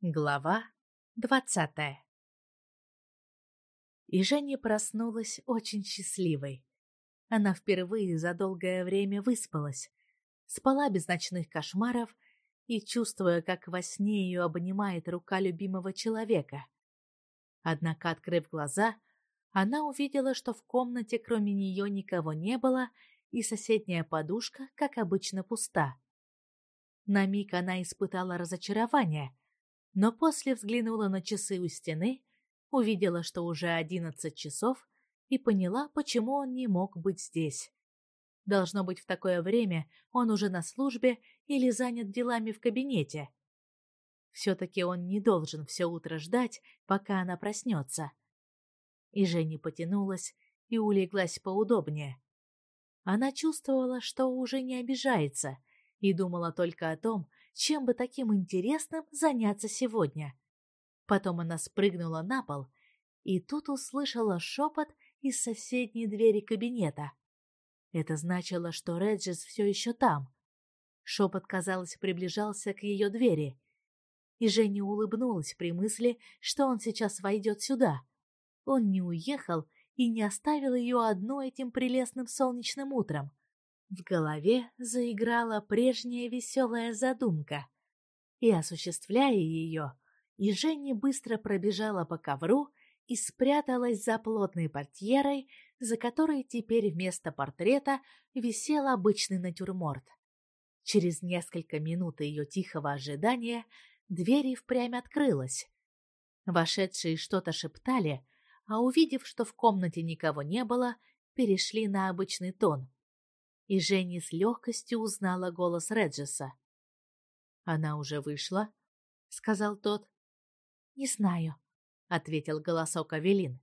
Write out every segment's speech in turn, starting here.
Глава двадцатая И Женя проснулась очень счастливой. Она впервые за долгое время выспалась, спала без ночных кошмаров и чувствуя, как во сне ее обнимает рука любимого человека. Однако, открыв глаза, она увидела, что в комнате кроме нее никого не было, и соседняя подушка, как обычно, пуста. На миг она испытала разочарование — но после взглянула на часы у стены, увидела, что уже одиннадцать часов, и поняла, почему он не мог быть здесь. Должно быть, в такое время он уже на службе или занят делами в кабинете. Все-таки он не должен все утро ждать, пока она проснется. И Женя потянулась и улеглась поудобнее. Она чувствовала, что уже не обижается, и думала только о том, чем бы таким интересным заняться сегодня. Потом она спрыгнула на пол и тут услышала шепот из соседней двери кабинета. Это значило, что Реджис все еще там. Шепот, казалось, приближался к ее двери. И Женя улыбнулась при мысли, что он сейчас войдет сюда. Он не уехал и не оставил ее одну этим прелестным солнечным утром. В голове заиграла прежняя веселая задумка. И, осуществляя ее, и быстро пробежала по ковру и спряталась за плотной портьерой, за которой теперь вместо портрета висел обычный натюрморт. Через несколько минут ее тихого ожидания дверь и впрямь открылась. Вошедшие что-то шептали, а увидев, что в комнате никого не было, перешли на обычный тон — и Женни с легкостью узнала голос Реджеса. «Она уже вышла?» — сказал тот. «Не знаю», — ответил голосок Авелин.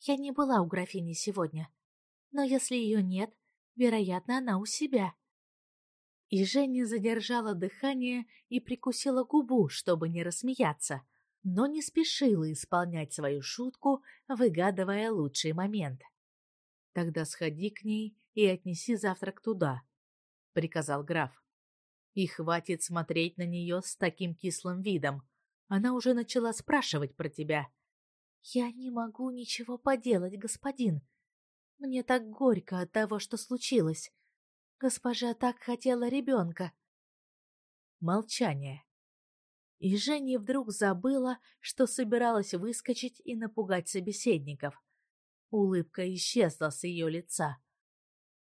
«Я не была у графини сегодня, но если ее нет, вероятно, она у себя». И Женя задержала дыхание и прикусила губу, чтобы не рассмеяться, но не спешила исполнять свою шутку, выгадывая лучший момент. «Тогда сходи к ней и отнеси завтрак туда, — приказал граф. И хватит смотреть на нее с таким кислым видом. Она уже начала спрашивать про тебя. Я не могу ничего поделать, господин. Мне так горько от того, что случилось. Госпожа так хотела ребенка. Молчание. И Женя вдруг забыла, что собиралась выскочить и напугать собеседников. Улыбка исчезла с ее лица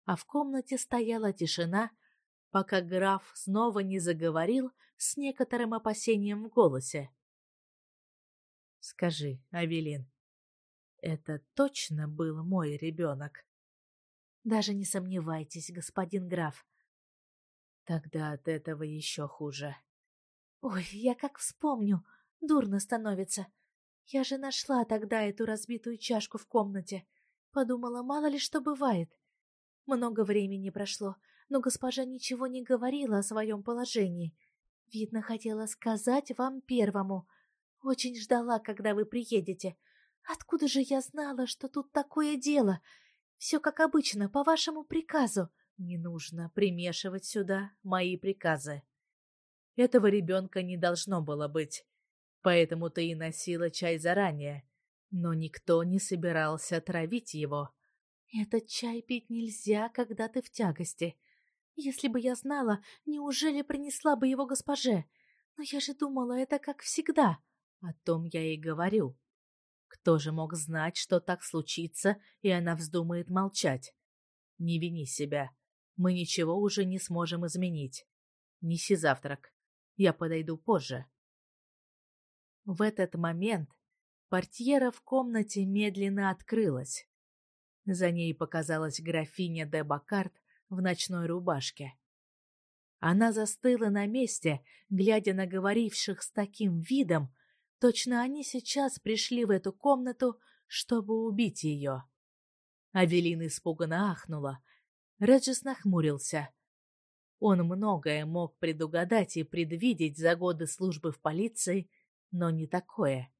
а в комнате стояла тишина, пока граф снова не заговорил с некоторым опасением в голосе. «Скажи, Авелин, это точно был мой ребенок?» «Даже не сомневайтесь, господин граф». «Тогда от этого еще хуже». «Ой, я как вспомню, дурно становится. Я же нашла тогда эту разбитую чашку в комнате. Подумала, мало ли что бывает. Много времени прошло, но госпожа ничего не говорила о своем положении. Видно, хотела сказать вам первому. Очень ждала, когда вы приедете. Откуда же я знала, что тут такое дело? Все как обычно, по вашему приказу. Не нужно примешивать сюда мои приказы. Этого ребенка не должно было быть. Поэтому ты и носила чай заранее. Но никто не собирался травить его. Этот чай пить нельзя, когда ты в тягости. Если бы я знала, неужели принесла бы его госпоже? Но я же думала, это как всегда. О том я и говорю. Кто же мог знать, что так случится, и она вздумает молчать? Не вини себя. Мы ничего уже не сможем изменить. Неси завтрак. Я подойду позже. В этот момент портьера в комнате медленно открылась. За ней показалась графиня де Бакарт в ночной рубашке. Она застыла на месте, глядя на говоривших с таким видом, точно они сейчас пришли в эту комнату, чтобы убить ее. Авелина испуганно ахнула. Реджис нахмурился. Он многое мог предугадать и предвидеть за годы службы в полиции, но не такое.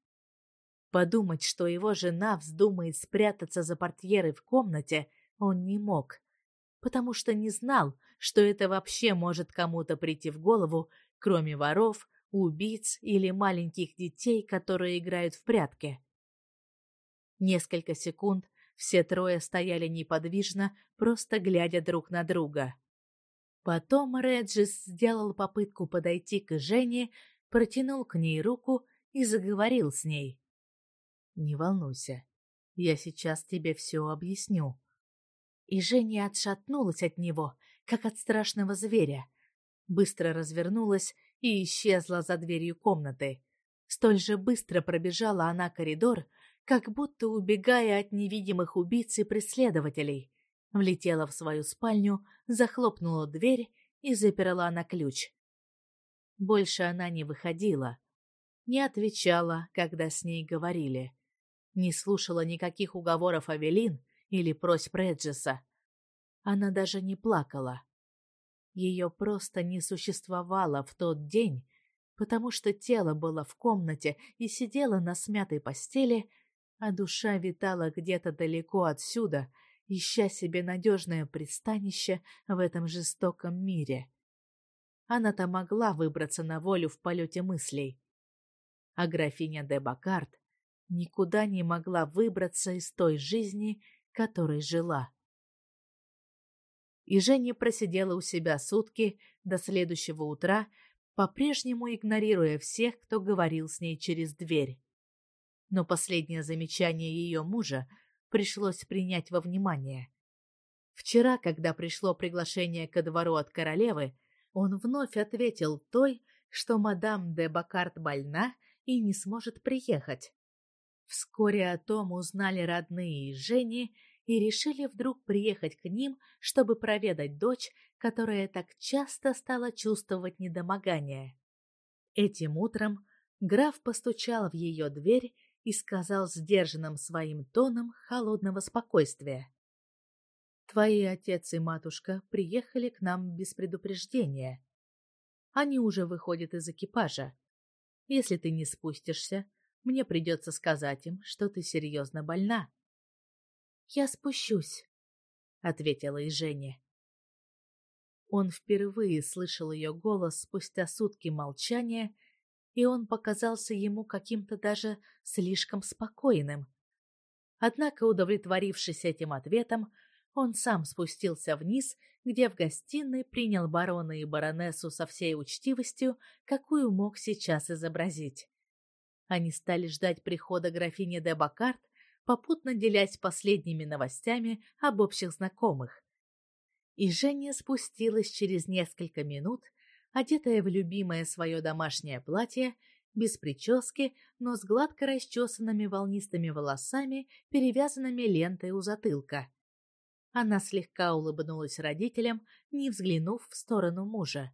Подумать, что его жена вздумает спрятаться за портьерой в комнате, он не мог, потому что не знал, что это вообще может кому-то прийти в голову, кроме воров, убийц или маленьких детей, которые играют в прятки. Несколько секунд все трое стояли неподвижно, просто глядя друг на друга. Потом Реджис сделал попытку подойти к Жене, протянул к ней руку и заговорил с ней. «Не волнуйся, я сейчас тебе все объясню». И Женя отшатнулась от него, как от страшного зверя, быстро развернулась и исчезла за дверью комнаты. Столь же быстро пробежала она коридор, как будто убегая от невидимых убийц и преследователей. Влетела в свою спальню, захлопнула дверь и заперла на ключ. Больше она не выходила, не отвечала, когда с ней говорили, не слушала никаких уговоров Авелин или просьб Реджеса. Она даже не плакала. Ее просто не существовало в тот день, потому что тело было в комнате и сидело на смятой постели, а душа витала где-то далеко отсюда, ища себе надежное пристанище в этом жестоком мире. Она-то могла выбраться на волю в полете мыслей. А графиня де Бакарт никуда не могла выбраться из той жизни, которой жила и Женя просидела у себя сутки до следующего утра, по-прежнему игнорируя всех, кто говорил с ней через дверь. Но последнее замечание ее мужа пришлось принять во внимание. Вчера, когда пришло приглашение ко двору от королевы, он вновь ответил той, что мадам де Бакарт больна и не сможет приехать. Вскоре о том узнали родные Жени и решили вдруг приехать к ним, чтобы проведать дочь, которая так часто стала чувствовать недомогание. Этим утром граф постучал в ее дверь и сказал сдержанным своим тоном холодного спокойствия. «Твои отец и матушка приехали к нам без предупреждения. Они уже выходят из экипажа. Если ты не спустишься, мне придется сказать им, что ты серьезно больна. «Я спущусь», — ответила и Женя. Он впервые слышал ее голос спустя сутки молчания, и он показался ему каким-то даже слишком спокойным. Однако, удовлетворившись этим ответом, он сам спустился вниз, где в гостиной принял барона и баронессу со всей учтивостью, какую мог сейчас изобразить. Они стали ждать прихода графини де Бакарт, попутно делясь последними новостями об общих знакомых. И Женя спустилась через несколько минут, одетая в любимое свое домашнее платье, без прически, но с гладко расчесанными волнистыми волосами, перевязанными лентой у затылка. Она слегка улыбнулась родителям, не взглянув в сторону мужа.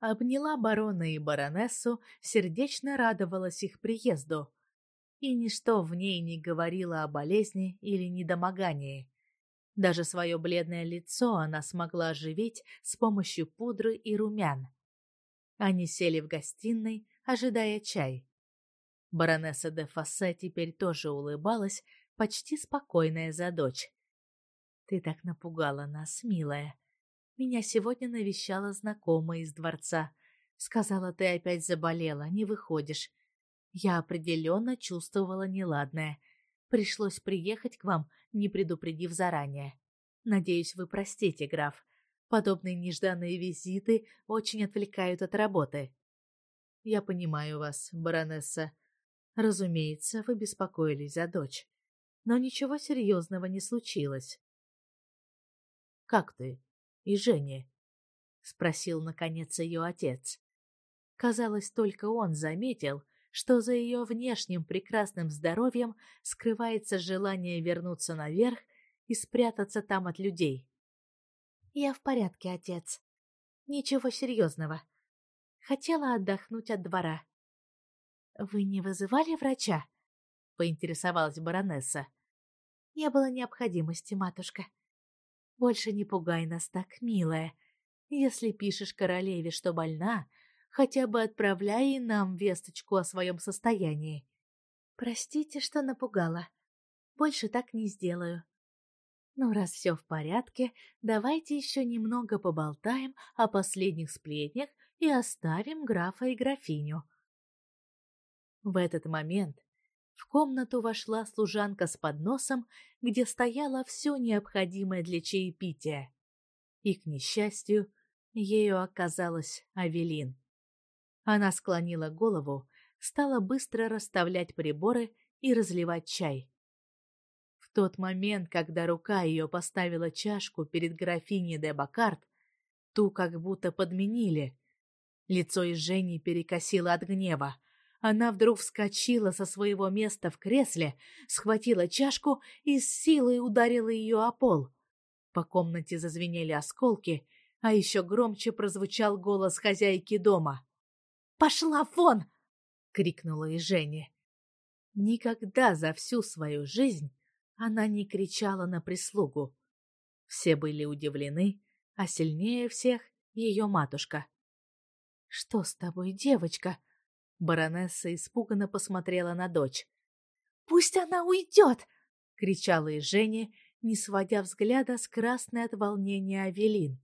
Обняла барона и баронессу, сердечно радовалась их приезду и ничто в ней не говорило о болезни или недомогании. Даже свое бледное лицо она смогла оживить с помощью пудры и румян. Они сели в гостиной, ожидая чай. Баронесса де Фассе теперь тоже улыбалась, почти спокойная за дочь. «Ты так напугала нас, милая. Меня сегодня навещала знакомая из дворца. Сказала, ты опять заболела, не выходишь. Я определенно чувствовала неладное. Пришлось приехать к вам, не предупредив заранее. Надеюсь, вы простите, граф. Подобные нежданные визиты очень отвлекают от работы. Я понимаю вас, баронесса. Разумеется, вы беспокоились за дочь. Но ничего серьезного не случилось. Как ты? И Женя? Спросил, наконец, ее отец. Казалось, только он заметил, что за ее внешним прекрасным здоровьем скрывается желание вернуться наверх и спрятаться там от людей. «Я в порядке, отец. Ничего серьезного. Хотела отдохнуть от двора». «Вы не вызывали врача?» — поинтересовалась баронесса. «Не было необходимости, матушка. Больше не пугай нас так, милая. Если пишешь королеве, что больна, хотя бы отправляй нам весточку о своем состоянии. Простите, что напугала. Больше так не сделаю. Ну, раз все в порядке, давайте еще немного поболтаем о последних сплетнях и оставим графа и графиню. В этот момент в комнату вошла служанка с подносом, где стояло все необходимое для чаепития. И, к несчастью, ею оказалась Авелин. Она склонила голову, стала быстро расставлять приборы и разливать чай. В тот момент, когда рука ее поставила чашку перед графиней де Бакарт, ту как будто подменили. Лицо Жени перекосило от гнева. Она вдруг вскочила со своего места в кресле, схватила чашку и с силой ударила ее о пол. По комнате зазвенели осколки, а еще громче прозвучал голос хозяйки дома. «Пошла вон!» — крикнула и Женя. Никогда за всю свою жизнь она не кричала на прислугу. Все были удивлены, а сильнее всех ее матушка. «Что с тобой, девочка?» Баронесса испуганно посмотрела на дочь. «Пусть она уйдет!» — кричала и Женя, не сводя взгляда с красной от волнения Авелин.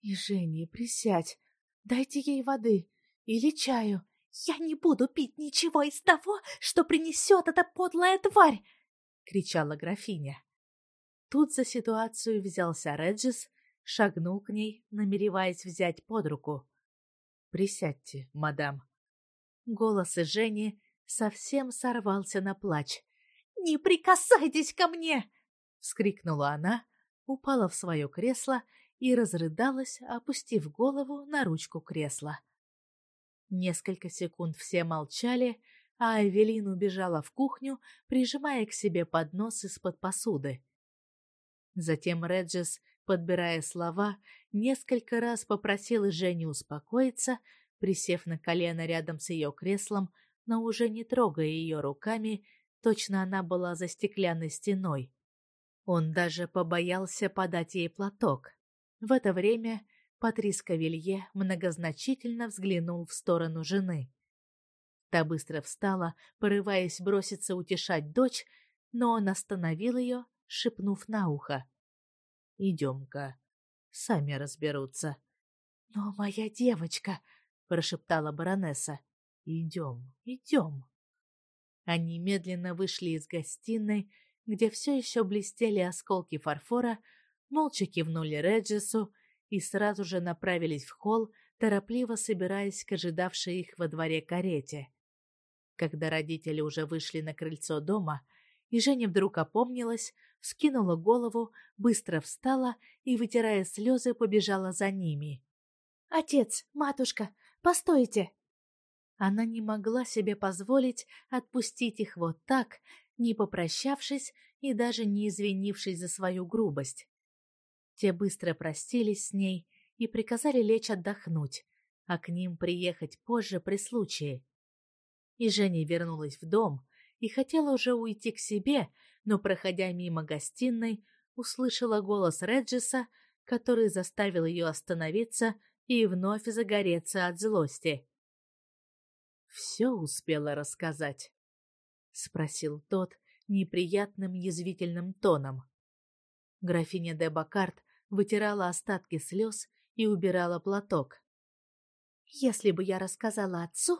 «И Женя, присядь, дайте ей воды или чаю. Я не буду пить ничего из того, что принесет эта подлая тварь!» — кричала графиня. Тут за ситуацию взялся Реджис, шагнул к ней, намереваясь взять под руку. «Присядьте, мадам», Голос Жени совсем сорвался на плач. «Не прикасайтесь ко мне!» — вскрикнула она, упала в свое кресло и разрыдалась, опустив голову на ручку кресла. Несколько секунд все молчали, а Эвелин убежала в кухню, прижимая к себе поднос из-под посуды. Затем Реджес, подбирая слова, несколько раз попросил Женю успокоиться, присев на колено рядом с ее креслом, но уже не трогая ее руками, точно она была за стеклянной стеной. Он даже побоялся подать ей платок. В это время Патрис Кавилье многозначительно взглянул в сторону жены. Та быстро встала, порываясь броситься утешать дочь, но он остановил ее, шепнув на ухо. «Идем-ка, сами разберутся». «Но моя девочка!» Прошептала баронесса. Идем, идем. Они медленно вышли из гостиной, где все еще блестели осколки фарфора, молча кивнули Реджису и сразу же направились в холл, торопливо собираясь к ожидавшей их во дворе карете. Когда родители уже вышли на крыльцо дома, и Женя вдруг опомнилась, вскинула голову, быстро встала и, вытирая слезы, побежала за ними. «Отец, матушка, Постойте!» Она не могла себе позволить отпустить их вот так, не попрощавшись и даже не извинившись за свою грубость. Те быстро простились с ней и приказали лечь отдохнуть, а к ним приехать позже при случае. И Женя вернулась в дом и хотела уже уйти к себе, но, проходя мимо гостиной, услышала голос Реджиса, который заставил ее остановиться и вновь загореться от злости. «Все успела рассказать?» — спросил тот неприятным язвительным тоном. Графиня де Бакарт вытирала остатки слез и убирала платок. «Если бы я рассказала отцу,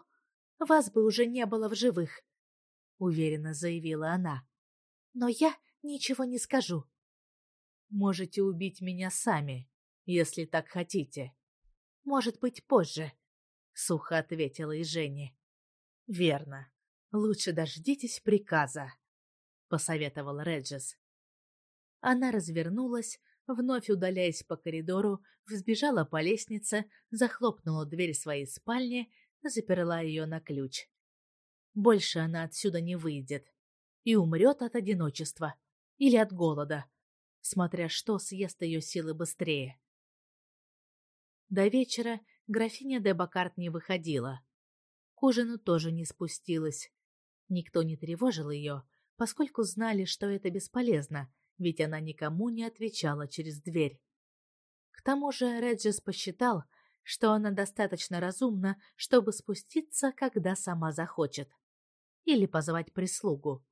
вас бы уже не было в живых», — уверенно заявила она. «Но я ничего не скажу». «Можете убить меня сами, если так хотите», может быть, позже, — сухо ответила и Женя. — Верно. Лучше дождитесь приказа, — посоветовал Реджес. Она развернулась, вновь удаляясь по коридору, взбежала по лестнице, захлопнула дверь своей спальни, заперла ее на ключ. Больше она отсюда не выйдет и умрет от одиночества или от голода, смотря что съест ее силы быстрее. До вечера графиня де Бакарт не выходила. К ужину тоже не спустилась. Никто не тревожил ее, поскольку знали, что это бесполезно, ведь она никому не отвечала через дверь. К тому же Реджис посчитал, что она достаточно разумна, чтобы спуститься, когда сама захочет. Или позвать прислугу.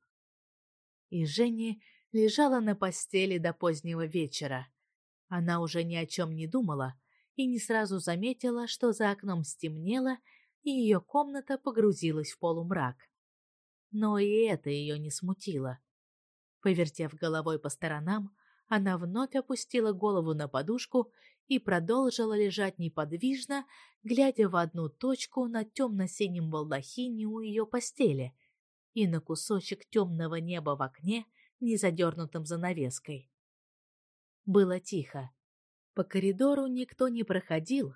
И Женя лежала на постели до позднего вечера. Она уже ни о чем не думала, и не сразу заметила, что за окном стемнело, и ее комната погрузилась в полумрак. Но и это ее не смутило. Повертев головой по сторонам, она вновь опустила голову на подушку и продолжила лежать неподвижно, глядя в одну точку на темно-синем балдахине у ее постели и на кусочек темного неба в окне, не задернутым занавеской. Было тихо. По коридору никто не проходил,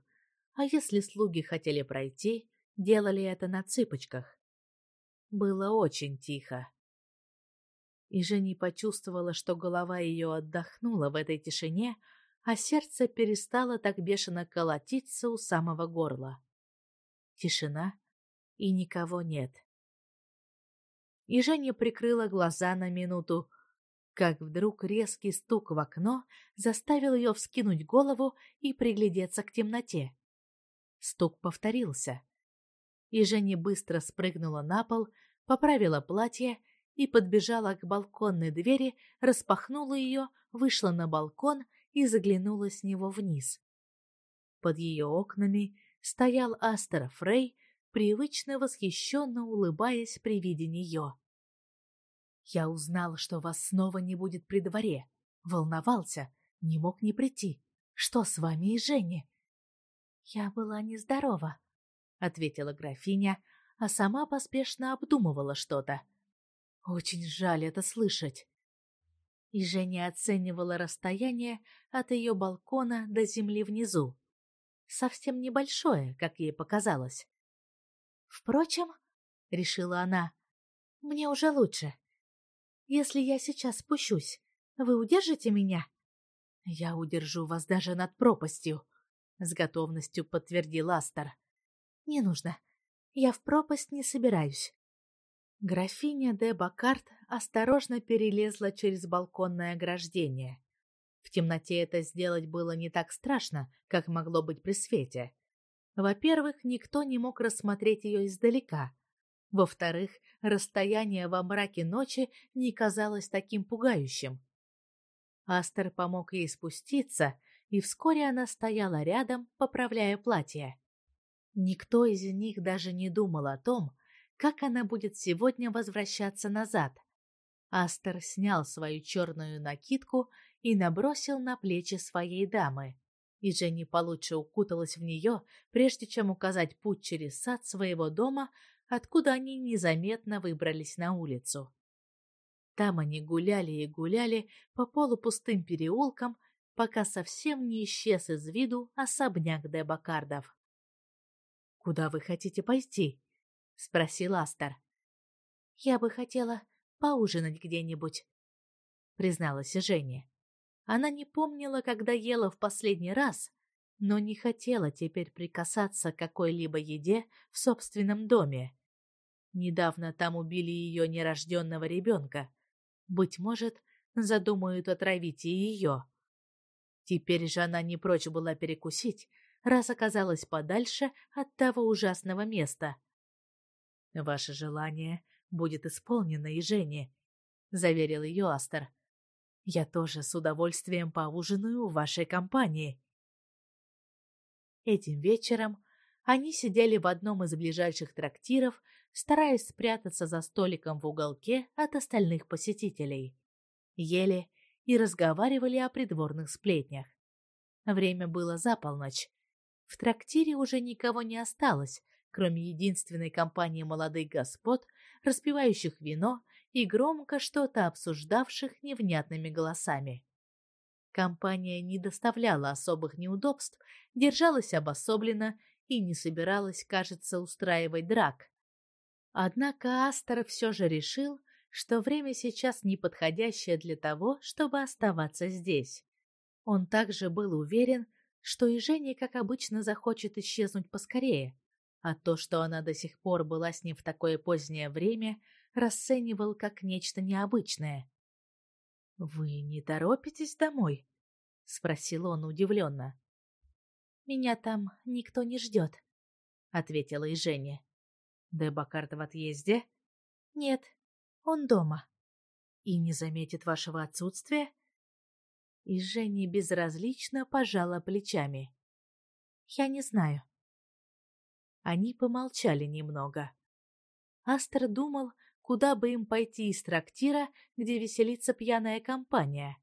а если слуги хотели пройти, делали это на цыпочках. Было очень тихо. И Женя почувствовала, что голова ее отдохнула в этой тишине, а сердце перестало так бешено колотиться у самого горла. Тишина, и никого нет. И Женя прикрыла глаза на минуту, как вдруг резкий стук в окно заставил ее вскинуть голову и приглядеться к темноте. Стук повторился. И Женя быстро спрыгнула на пол, поправила платье и подбежала к балконной двери, распахнула ее, вышла на балкон и заглянула с него вниз. Под ее окнами стоял Астер Фрей, привычно восхищенно улыбаясь при виде нее. «Я узнал, что вас снова не будет при дворе. Волновался, не мог не прийти. Что с вами и Женей?» «Я была нездорова», — ответила графиня, а сама поспешно обдумывала что-то. «Очень жаль это слышать и Женя оценивала расстояние от ее балкона до земли внизу. Совсем небольшое, как ей показалось. «Впрочем, — решила она, — мне уже лучше. Если я сейчас спущусь, вы удержите меня?» «Я удержу вас даже над пропастью», — с готовностью подтвердил Астер. «Не нужно. Я в пропасть не собираюсь. Графиня де Бакарт осторожно перелезла через балконное ограждение. В темноте это сделать было не так страшно, как могло быть при свете. Во-первых, никто не мог рассмотреть ее издалека. Во-вторых, расстояние во мраке ночи не казалось таким пугающим. Астер помог ей спуститься, и вскоре она стояла рядом, поправляя платье. Никто из них даже не думал о том, как она будет сегодня возвращаться назад. Астер снял свою черную накидку и набросил на плечи своей дамы. И Женни получше укуталась в нее, прежде чем указать путь через сад своего дома, откуда они незаметно выбрались на улицу. Там они гуляли и гуляли по полупустым переулкам, пока совсем не исчез из виду особняк Дебакардов. «Куда вы хотите пойти?» — спросил Астер. «Я бы хотела поужинать где-нибудь», — призналась Женя. Она не помнила, когда ела в последний раз, но не хотела теперь прикасаться к какой-либо еде в собственном доме. Недавно там убили ее нерожденного ребенка. Быть может, задумают отравить и ее. Теперь же она не прочь была перекусить, раз оказалась подальше от того ужасного места — Ваше желание будет исполнено, и Жене, заверил ее Астер. Я тоже с удовольствием поужинаю в вашей компании. Этим вечером они сидели в одном из ближайших трактиров, стараясь спрятаться за столиком в уголке от остальных посетителей. Ели и разговаривали о придворных сплетнях. Время было за полночь. В трактире уже никого не осталось, кроме единственной компании молодых господ, распивающих вино и громко что-то обсуждавших невнятными голосами. Компания не доставляла особых неудобств, держалась обособленно и не собиралась, кажется, устраивать драк. Однако Астер все же решил, что время сейчас неподходящее для того, чтобы оставаться здесь. Он также был уверен, что и Женя, как обычно, захочет исчезнуть поскорее, а то, что она до сих пор была с ним в такое позднее время, расценивал как нечто необычное. «Вы не торопитесь домой?» — спросил он удивленно. «Меня там никто не ждет», — ответила и Женя. «Дебакарт в отъезде?» «Нет, он дома». «И не заметит вашего отсутствия?» И Женя безразлично пожала плечами. Я не знаю. Они помолчали немного. Астер думал, куда бы им пойти из трактира, где веселится пьяная компания.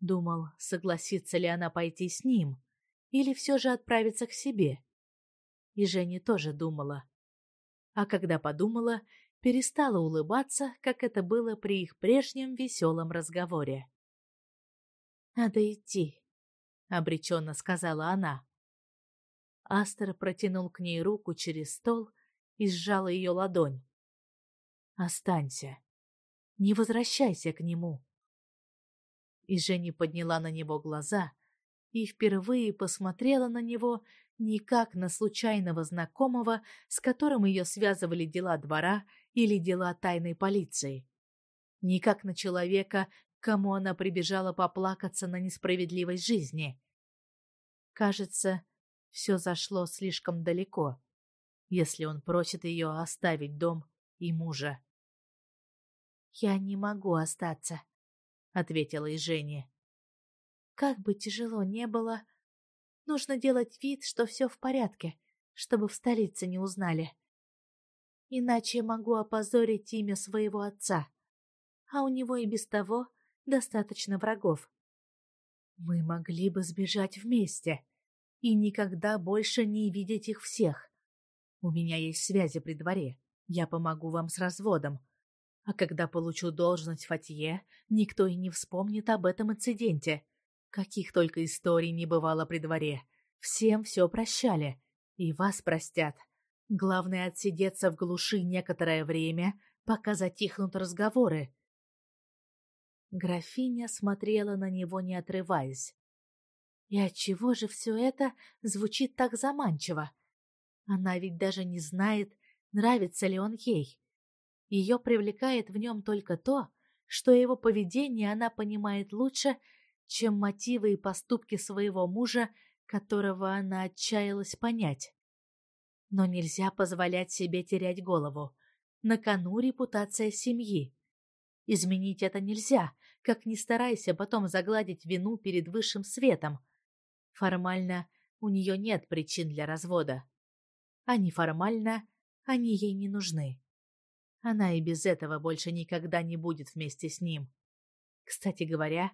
Думал, согласится ли она пойти с ним, или все же отправиться к себе. И Женя тоже думала. А когда подумала, перестала улыбаться, как это было при их прежнем веселом разговоре. «Надо идти», — обреченно сказала она. Астер протянул к ней руку через стол и сжал ее ладонь. «Останься. Не возвращайся к нему». И Женя подняла на него глаза и впервые посмотрела на него не как на случайного знакомого, с которым ее связывали дела двора или дела тайной полиции. Не как на человека, кому она прибежала поплакаться на несправедливость жизни. Кажется, все зашло слишком далеко, если он просит ее оставить дом и мужа. «Я не могу остаться», — ответила и Женя. «Как бы тяжело не было, нужно делать вид, что все в порядке, чтобы в столице не узнали. Иначе могу опозорить имя своего отца, а у него и без того достаточно врагов. Мы могли бы сбежать вместе», и никогда больше не видеть их всех. У меня есть связи при дворе. Я помогу вам с разводом. А когда получу должность Фатье, никто и не вспомнит об этом инциденте. Каких только историй не бывало при дворе. Всем все прощали. И вас простят. Главное отсидеться в глуши некоторое время, пока затихнут разговоры. Графиня смотрела на него, не отрываясь. И отчего же все это звучит так заманчиво? Она ведь даже не знает, нравится ли он ей. Ее привлекает в нем только то, что его поведение она понимает лучше, чем мотивы и поступки своего мужа, которого она отчаялась понять. Но нельзя позволять себе терять голову. На кону репутация семьи. Изменить это нельзя, как ни старайся потом загладить вину перед высшим светом. Формально у нее нет причин для развода. А неформально они ей не нужны. Она и без этого больше никогда не будет вместе с ним. Кстати говоря,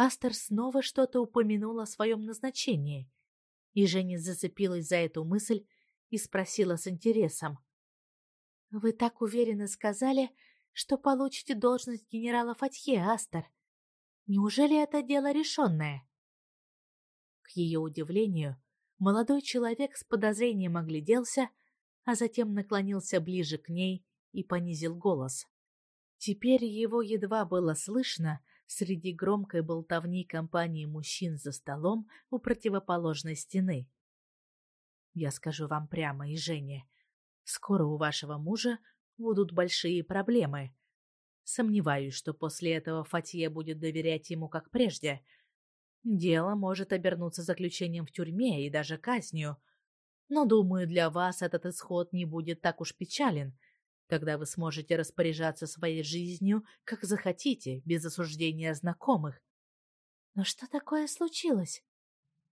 Астер снова что-то упомянул о своем назначении, и Женя зацепилась за эту мысль и спросила с интересом. «Вы так уверенно сказали, что получите должность генерала Фатье, Астер. Неужели это дело решенное?» К ее удивлению, молодой человек с подозрением огляделся, а затем наклонился ближе к ней и понизил голос. Теперь его едва было слышно среди громкой болтовни компании мужчин за столом у противоположной стены. Я скажу вам прямо, и Женя, скоро у вашего мужа будут большие проблемы. Сомневаюсь, что после этого Фатье будет доверять ему как прежде — Дело может обернуться заключением в тюрьме и даже казнью. Но, думаю, для вас этот исход не будет так уж печален. Тогда вы сможете распоряжаться своей жизнью, как захотите, без осуждения знакомых. Но что такое случилось?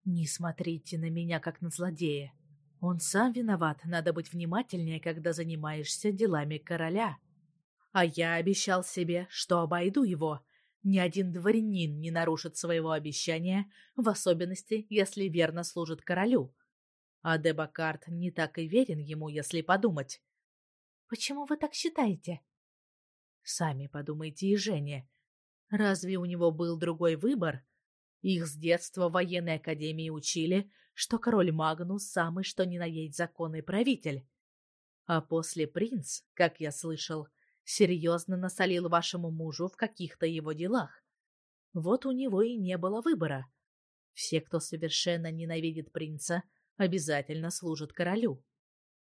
Не смотрите на меня, как на злодея. Он сам виноват, надо быть внимательнее, когда занимаешься делами короля. А я обещал себе, что обойду его, ни один дворянин не нарушит своего обещания, в особенности, если верно служит королю. А Дебакарт не так и верен ему, если подумать. Почему вы так считаете? Сами подумайте и Женя. Разве у него был другой выбор? Их с детства в военной академии учили, что король Магнус самый что ни на есть законный правитель. А после принц, как я слышал, серьезно насолил вашему мужу в каких-то его делах. Вот у него и не было выбора. Все, кто совершенно ненавидит принца, обязательно служат королю.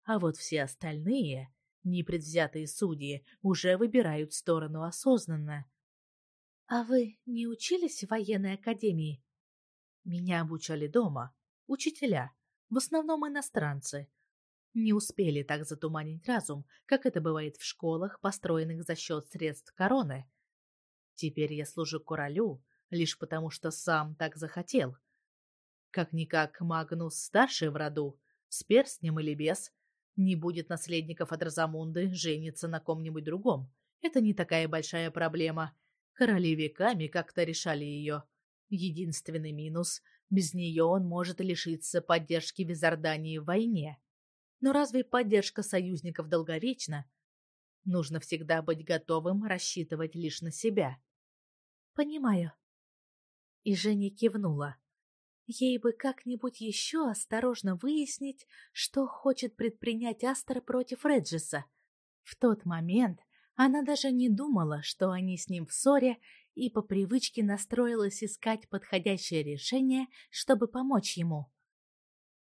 А вот все остальные, непредвзятые судьи, уже выбирают сторону осознанно. — А вы не учились в военной академии? — Меня обучали дома. Учителя, в основном иностранцы, не успели так затуманить разум, как это бывает в школах, построенных за счет средств короны. Теперь я служу королю, лишь потому что сам так захотел. Как-никак Магнус старший в роду, с перстнем или без. Не будет наследников от Розамунды, женится на ком-нибудь другом. Это не такая большая проблема. Короли веками как-то решали ее. Единственный минус – без нее он может лишиться поддержки Визардании в войне. Но разве поддержка союзников долговечна? Нужно всегда быть готовым рассчитывать лишь на себя. Понимаю. И Женя кивнула. Ей бы как-нибудь еще осторожно выяснить, что хочет предпринять Астер против Реджиса. В тот момент она даже не думала, что они с ним в ссоре, и по привычке настроилась искать подходящее решение, чтобы помочь ему.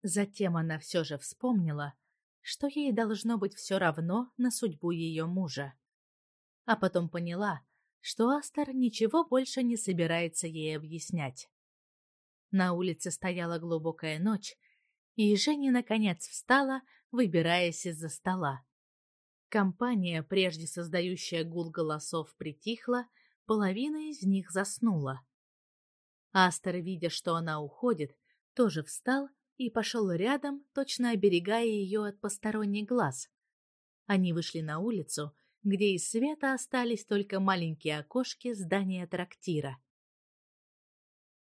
Затем она все же вспомнила, что ей должно быть все равно на судьбу ее мужа. А потом поняла, что Астер ничего больше не собирается ей объяснять. На улице стояла глубокая ночь, и Женя наконец встала, выбираясь из-за стола. Компания, прежде создающая гул голосов, притихла, половина из них заснула. Астер, видя, что она уходит, тоже встал и пошел рядом, точно оберегая ее от посторонних глаз. Они вышли на улицу, где из света остались только маленькие окошки здания трактира.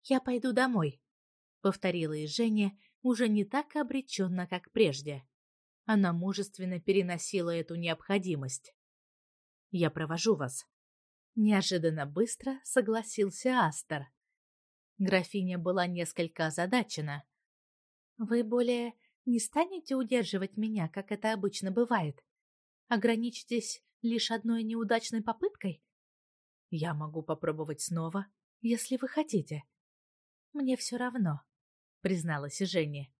«Я пойду домой», — повторила и Женя, уже не так обреченно, как прежде. Она мужественно переносила эту необходимость. «Я провожу вас». Неожиданно быстро согласился Астер. Графиня была несколько озадачена. «Вы более не станете удерживать меня, как это обычно бывает? Ограничитесь лишь одной неудачной попыткой?» «Я могу попробовать снова, если вы хотите», мне все равно, призналась Женя.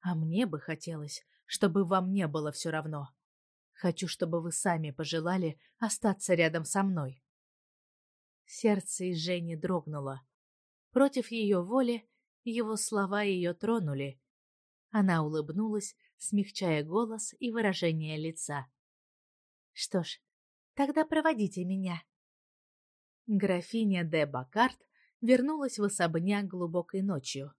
А мне бы хотелось, чтобы вам не было все равно. Хочу, чтобы вы сами пожелали остаться рядом со мной. Сердце Жени дрогнуло. Против ее воли его слова ее тронули. Она улыбнулась, смягчая голос и выражение лица. Что ж, тогда проводите меня. Графиня де Бакарт вернулась в особняк глубокой ночью.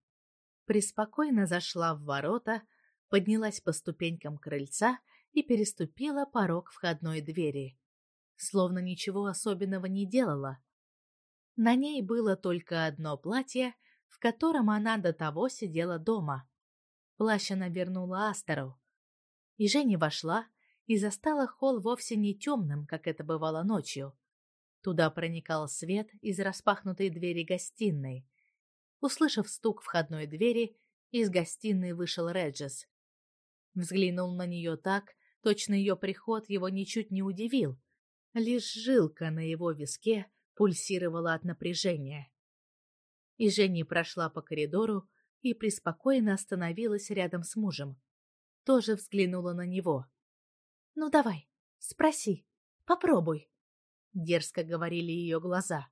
Приспокойно зашла в ворота, поднялась по ступенькам крыльца и переступила порог входной двери. Словно ничего особенного не делала. На ней было только одно платье, в котором она до того сидела дома. Плащ она вернула Астеру. И Женя вошла и застала холл вовсе не темным, как это бывало ночью. Туда проникал свет из распахнутой двери гостиной. Услышав стук входной двери, из гостиной вышел Реджес. Взглянул на нее так, точно ее приход его ничуть не удивил. Лишь жилка на его виске пульсировала от напряжения. И Женя прошла по коридору и преспокойно остановилась рядом с мужем. Тоже взглянула на него. «Ну давай, спроси, попробуй», дерзко говорили ее глаза.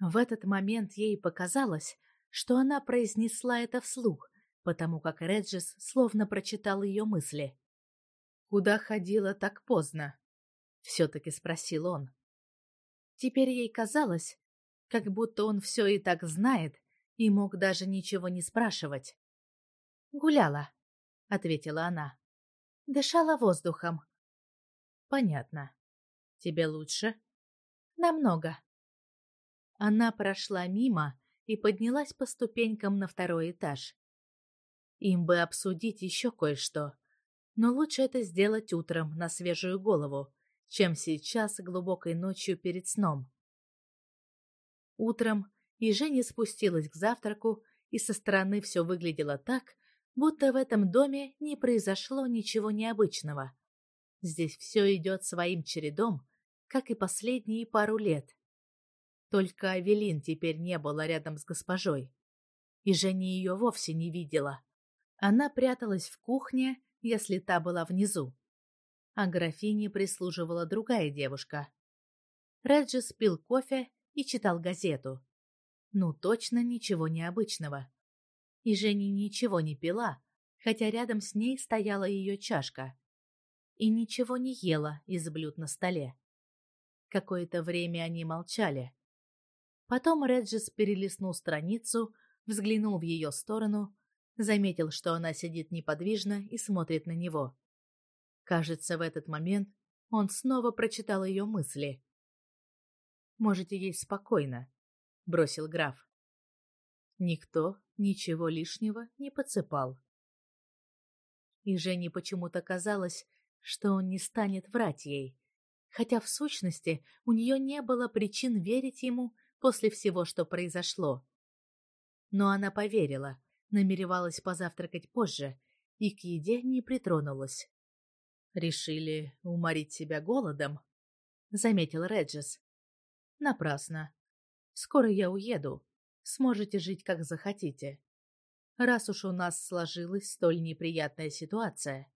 В этот момент ей показалось, что она произнесла это вслух, потому как Реджис словно прочитал ее мысли. «Куда ходила так поздно?» — все-таки спросил он. Теперь ей казалось, как будто он все и так знает и мог даже ничего не спрашивать. «Гуляла», — ответила она. «Дышала воздухом». «Понятно. Тебе лучше?» Намного. Она прошла мимо и поднялась по ступенькам на второй этаж. Им бы обсудить еще кое-что, но лучше это сделать утром на свежую голову, чем сейчас глубокой ночью перед сном. Утром и Женя спустилась к завтраку, и со стороны все выглядело так, будто в этом доме не произошло ничего необычного. Здесь все идет своим чередом, как и последние пару лет. Только Авелин теперь не была рядом с госпожой. И Женя ее вовсе не видела. Она пряталась в кухне, если та была внизу. А графине прислуживала другая девушка. Реджис пил кофе и читал газету. Ну, точно ничего необычного. И Женя ничего не пила, хотя рядом с ней стояла ее чашка. И ничего не ела из блюд на столе. Какое-то время они молчали. Потом Реджис перелистнул страницу, взглянул в ее сторону, заметил, что она сидит неподвижно и смотрит на него. Кажется, в этот момент он снова прочитал ее мысли. «Можете есть спокойно», — бросил граф. Никто ничего лишнего не подсыпал. И Жене почему-то казалось, что он не станет врать ей, хотя в сущности у нее не было причин верить ему после всего, что произошло. Но она поверила, намеревалась позавтракать позже и к еде не притронулась. «Решили уморить себя голодом?» — заметил Реджес. «Напрасно. Скоро я уеду. Сможете жить, как захотите. Раз уж у нас сложилась столь неприятная ситуация».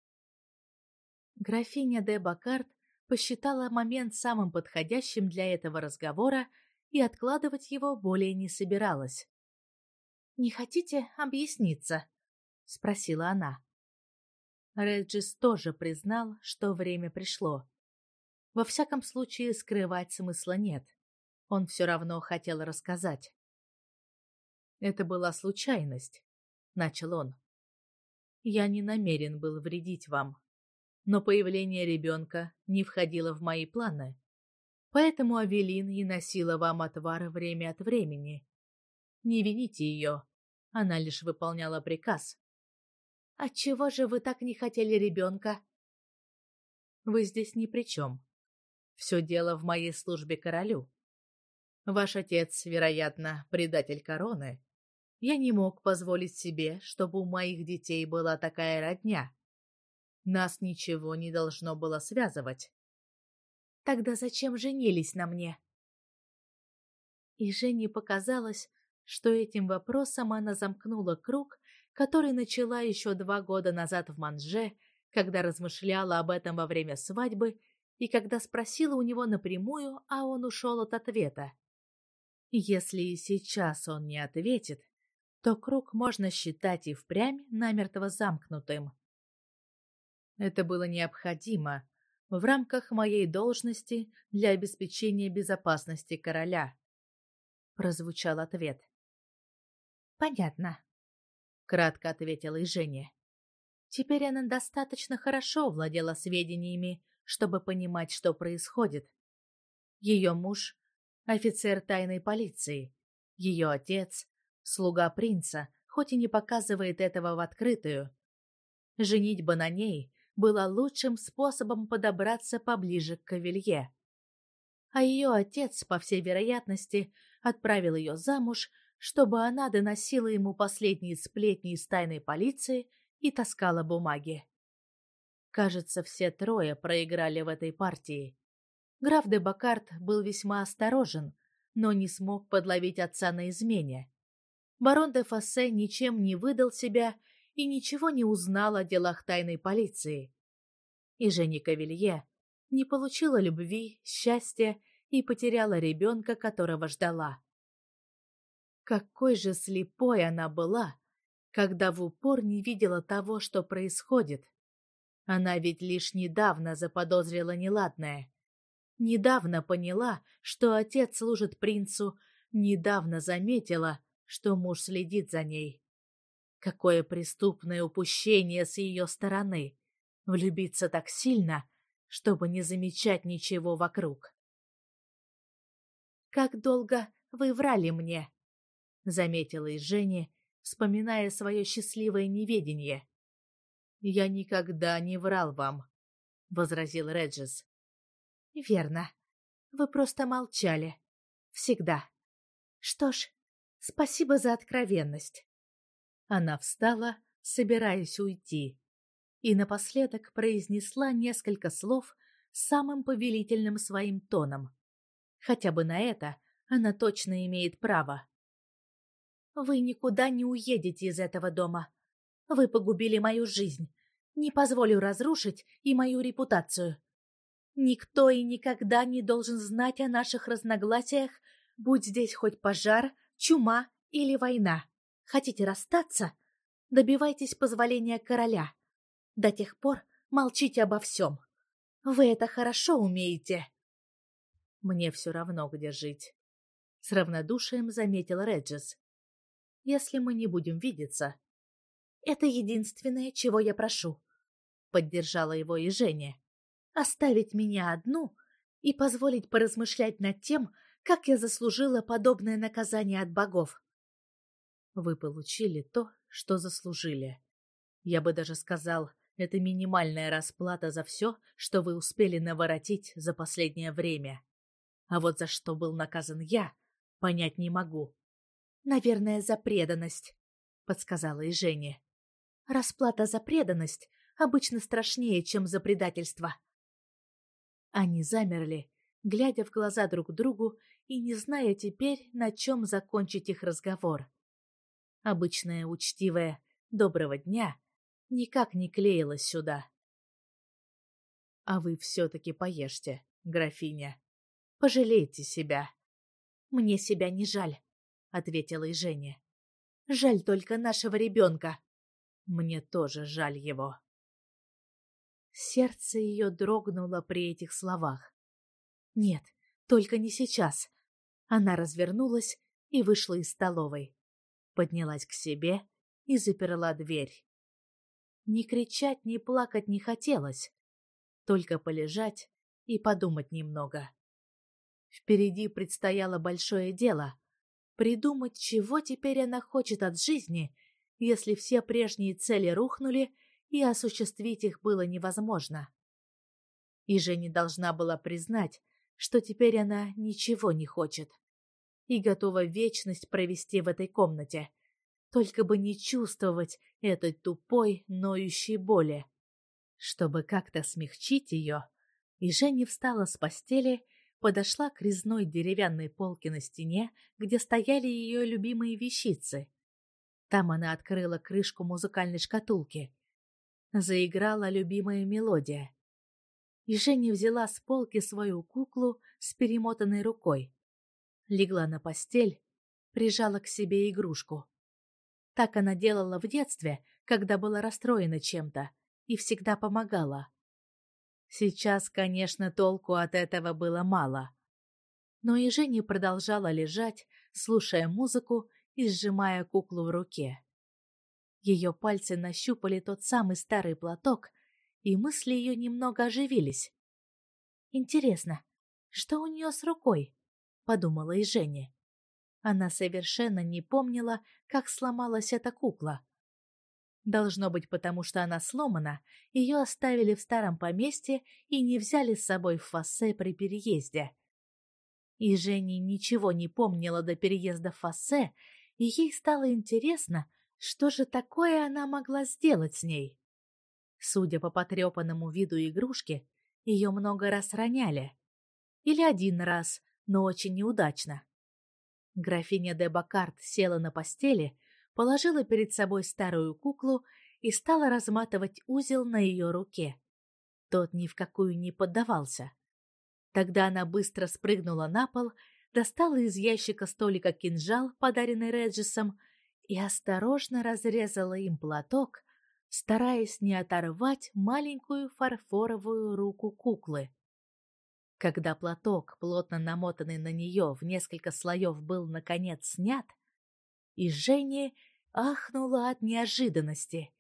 Графиня де Бакарт посчитала момент самым подходящим для этого разговора и откладывать его более не собиралась. «Не хотите объясниться?» — спросила она. Реджис тоже признал, что время пришло. Во всяком случае, скрывать смысла нет. Он все равно хотел рассказать. «Это была случайность», — начал он. «Я не намерен был вредить вам, но появление ребенка не входило в мои планы, поэтому Авелин и носила вам отвар время от времени. Не вините ее, она лишь выполняла приказ. «Отчего же вы так не хотели ребенка?» «Вы здесь ни при чем. Все дело в моей службе королю. Ваш отец, вероятно, предатель короны. Я не мог позволить себе, чтобы у моих детей была такая родня. Нас ничего не должно было связывать. Тогда зачем женились на мне?» И Жене показалось, что этим вопросом она замкнула круг, который начала еще два года назад в Манже, когда размышляла об этом во время свадьбы и когда спросила у него напрямую, а он ушел от ответа. Если и сейчас он не ответит, то круг можно считать и впрямь намертво замкнутым. Это было необходимо в рамках моей должности для обеспечения безопасности короля. Прозвучал ответ. «Понятно», — кратко ответила и Женя. Теперь она достаточно хорошо владела сведениями, чтобы понимать, что происходит. Ее муж — офицер тайной полиции, ее отец — слуга принца, хоть и не показывает этого в открытую. Женитьба на ней была лучшим способом подобраться поближе к Кавилье. А ее отец, по всей вероятности, отправил ее замуж чтобы она доносила ему последние сплетни из тайной полиции и таскала бумаги. Кажется, все трое проиграли в этой партии. Граф де Бакарт был весьма осторожен, но не смог подловить отца на измене. Барон де Фассе ничем не выдал себя и ничего не узнал о делах тайной полиции. И Женя Кавилье не получила любви, счастья и потеряла ребенка, которого ждала. Какой же слепой она была, когда в упор не видела того, что происходит. Она ведь лишь недавно заподозрила неладное. Недавно поняла, что отец служит принцу, недавно заметила, что муж следит за ней. Какое преступное упущение с ее стороны — влюбиться так сильно, чтобы не замечать ничего вокруг. «Как долго вы врали мне?» — заметила и Женя, вспоминая свое счастливое неведение. «Я никогда не врал вам», — возразил Реджес. «Верно. Вы просто молчали. Всегда. Что ж, спасибо за откровенность». Она встала, собираясь уйти, и напоследок произнесла несколько слов самым повелительным своим тоном. Хотя бы на это она точно имеет право. Вы никуда не уедете из этого дома. Вы погубили мою жизнь. Не позволю разрушить и мою репутацию. Никто и никогда не должен знать о наших разногласиях, будь здесь хоть пожар, чума или война. Хотите расстаться? Добивайтесь позволения короля. До тех пор молчите обо всем. Вы это хорошо умеете. Мне все равно, где жить. С равнодушием заметил Реджес. если мы не будем видеться. Это единственное, чего я прошу. Поддержала его и Женя. Оставить меня одну и позволить поразмышлять над тем, как я заслужила подобное наказание от богов. Вы получили то, что заслужили. Я бы даже сказал, это минимальная расплата за все, что вы успели наворотить за последнее время. А вот за что был наказан я, понять не могу. Наверное, за преданность, подсказала и Женя. Расплата за преданность обычно страшнее, чем за предательство. Они замерли, глядя в глаза друг другу и не зная теперь, на чем закончить их разговор. Обычное учтивое «доброго дня» никак не клеилось сюда. «А вы все-таки поешьте, графиня. Пожалейте себя». «Мне себя не жаль», — ответила и Женя. «Жаль только нашего ребенка». «Мне тоже жаль его». Сердце ее дрогнуло при этих словах. Нет, только не сейчас. Она развернулась и вышла из столовой. Поднялась к себе и заперла дверь. Ни кричать, ни плакать не хотелось. Только полежать и подумать немного. Впереди предстояло большое дело. Придумать, чего теперь она хочет от жизни, если все прежние цели рухнули, и осуществить их было невозможно. И Женя должна была признать, что теперь она ничего не хочет и готова вечность провести в этой комнате, только бы не чувствовать этой тупой, ноющей боли. Чтобы как-то смягчить ее, и Женя встала с постели, подошла к резной деревянной полке на стене, где стояли ее любимые вещицы. Там она открыла крышку музыкальной шкатулки. Заиграла любимая мелодия и Женя взяла с полки свою куклу с перемотанной рукой. Легла на постель, прижала к себе игрушку. Так она делала в детстве, когда была расстроена чем-то, и всегда помогала. Сейчас, конечно, толку от этого было мало. Но и Женя продолжала лежать, слушая музыку и сжимая куклу в руке. Ее пальцы нащупали тот самый старый платок, и мысли ее немного оживились. «Интересно, что у нее с рукой?» — подумала и Женя. Она совершенно не помнила, как сломалась эта кукла. Должно быть, потому что она сломана, ее оставили в старом поместье и не взяли с собой в Фассе при переезде. И Женя ничего не помнила до переезда в Фассе, и ей стало интересно, что же такое она могла сделать с ней. Судя по потрепанному виду игрушки, ее много раз роняли. Или один раз, но очень неудачно. Графиня де Бакарт села на постели, положила перед собой старую куклу и стала разматывать узел на ее руке. Тот ни в какую не поддавался. Тогда она быстро спрыгнула на пол, достала из ящика столика кинжал, подаренный Реджисом, и осторожно разрезала им платок, стараясь не оторвать маленькую фарфоровую руку куклы. Когда платок, плотно намотанный на нее в несколько слоев, был, наконец, снят, и Женя ахнула от неожиданности.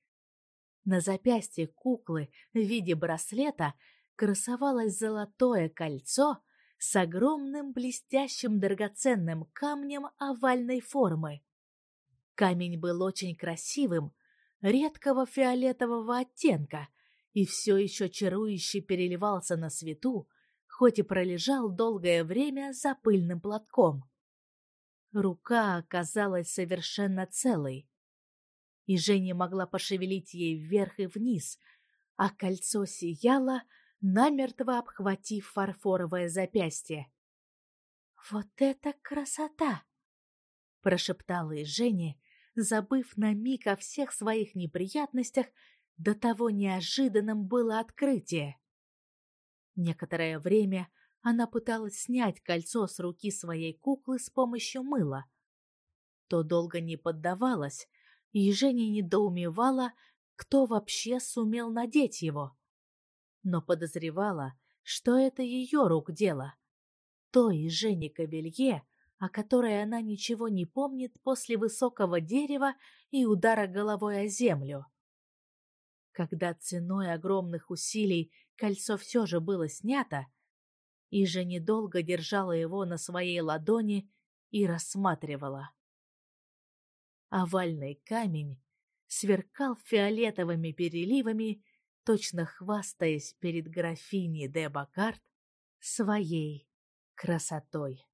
На запястье куклы в виде браслета красовалось золотое кольцо с огромным блестящим драгоценным камнем овальной формы. Камень был очень красивым, редкого фиолетового оттенка и все еще чарующе переливался на свету, хоть и пролежал долгое время за пыльным платком. Рука оказалась совершенно целой, и Женя могла пошевелить ей вверх и вниз, а кольцо сияло, намертво обхватив фарфоровое запястье. «Вот это красота!» — прошептала и Женя, забыв на миг о всех своих неприятностях, до того неожиданным было открытие. Некоторое время она пыталась снять кольцо с руки своей куклы с помощью мыла. То долго не поддавалось, и Женя недоумевала, кто вообще сумел надеть его. Но подозревала, что это ее рук дело. То и Жене Кабелье о которой она ничего не помнит после высокого дерева и удара головой о землю. Когда ценой огромных усилий кольцо все же было снято, и же недолго держала его на своей ладони и рассматривала. Овальный камень сверкал фиолетовыми переливами, точно хвастаясь перед графиней де Бакарт своей красотой.